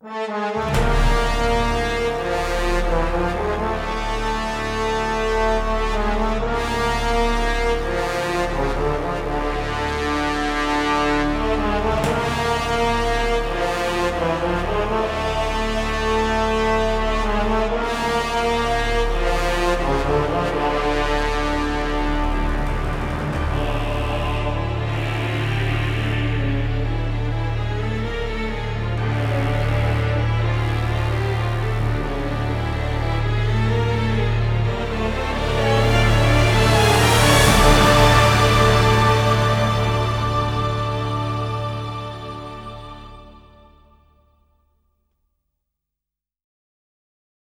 Música